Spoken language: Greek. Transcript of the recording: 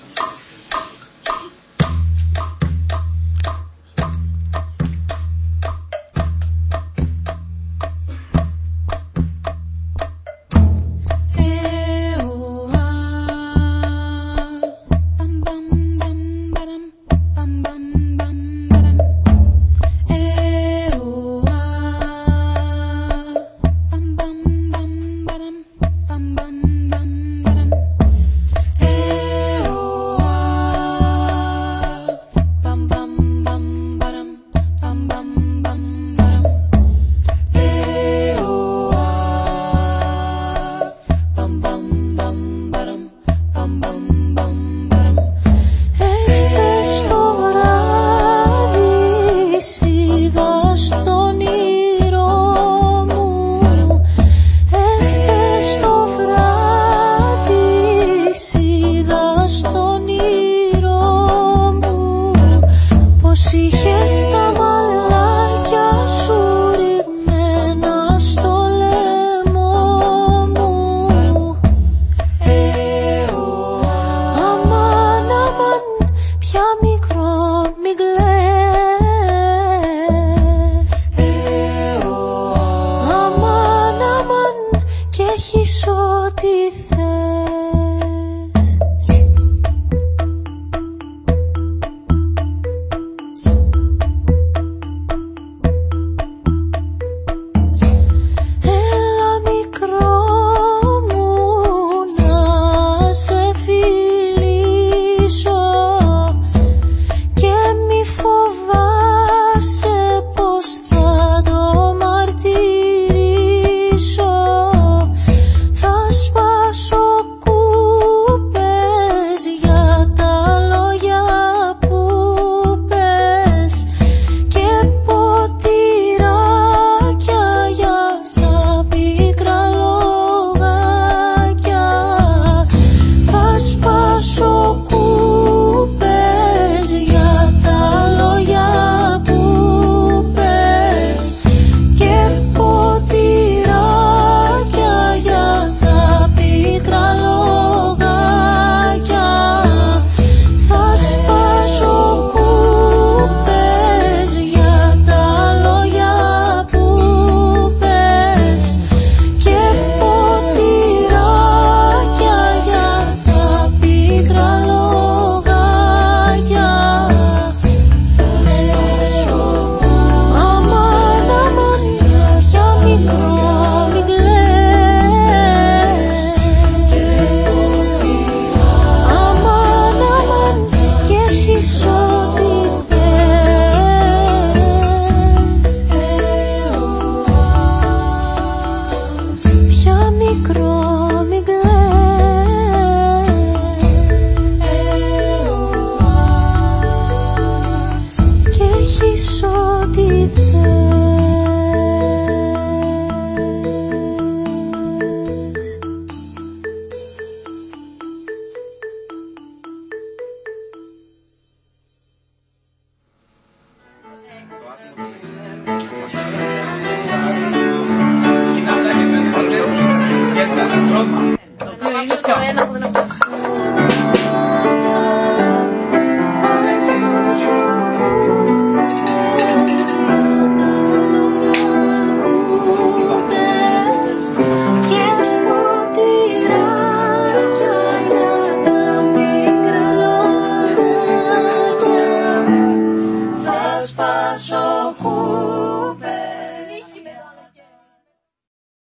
something. μακρό μην κλαις και έχεις ό,τι